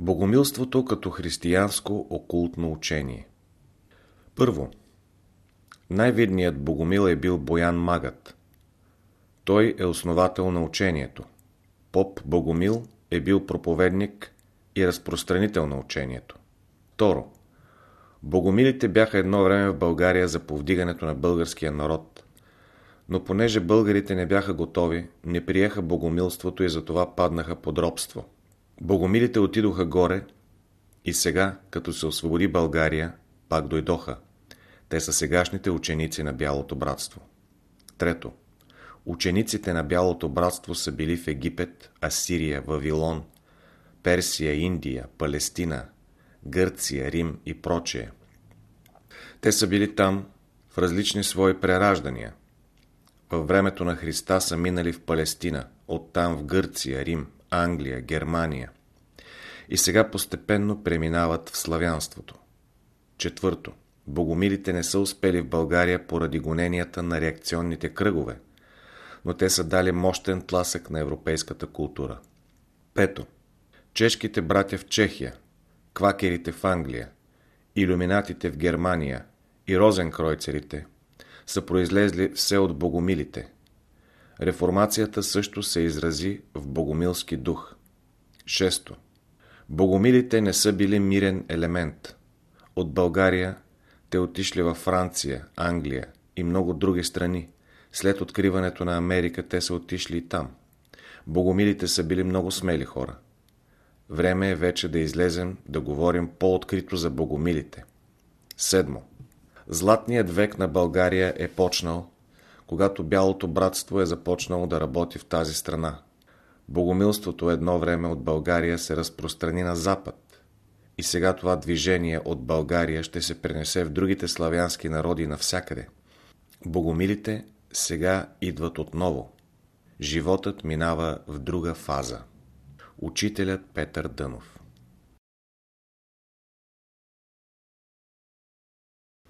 Богомилството като християнско окултно учение Първо, най-видният богомил е бил Боян Магът. Той е основател на учението. Поп Богомил е бил проповедник и разпространител на учението. Второ, богомилите бяха едно време в България за повдигането на българския народ. Но понеже българите не бяха готови, не приеха богомилството и затова паднаха под робство. Богомилите отидоха горе и сега, като се освободи България, пак дойдоха. Те са сегашните ученици на Бялото братство. Трето. Учениците на Бялото братство са били в Египет, Асирия, Вавилон, Персия, Индия, Палестина, Гърция, Рим и прочее. Те са били там в различни свои прераждания. Във времето на Христа са минали в Палестина, оттам в Гърция, Рим, Англия, Германия. И сега постепенно преминават в славянството. Четвърто. Богомилите не са успели в България поради гоненията на реакционните кръгове, но те са дали мощен тласък на европейската култура. Пето. Чешките братя в Чехия, квакерите в Англия, иллюминатите в Германия и розенкройцерите са произлезли все от богомилите – Реформацията също се изрази в богомилски дух. Шесто. Богомилите не са били мирен елемент. От България те отишли във Франция, Англия и много други страни. След откриването на Америка те са отишли и там. Богомилите са били много смели хора. Време е вече да излезем да говорим по-открито за богомилите. Седмо. Златният век на България е почнал когато Бялото братство е започнало да работи в тази страна. Богомилството едно време от България се разпространи на запад и сега това движение от България ще се пренесе в другите славянски народи навсякъде. Богомилите сега идват отново. Животът минава в друга фаза. Учителят Петър Дънов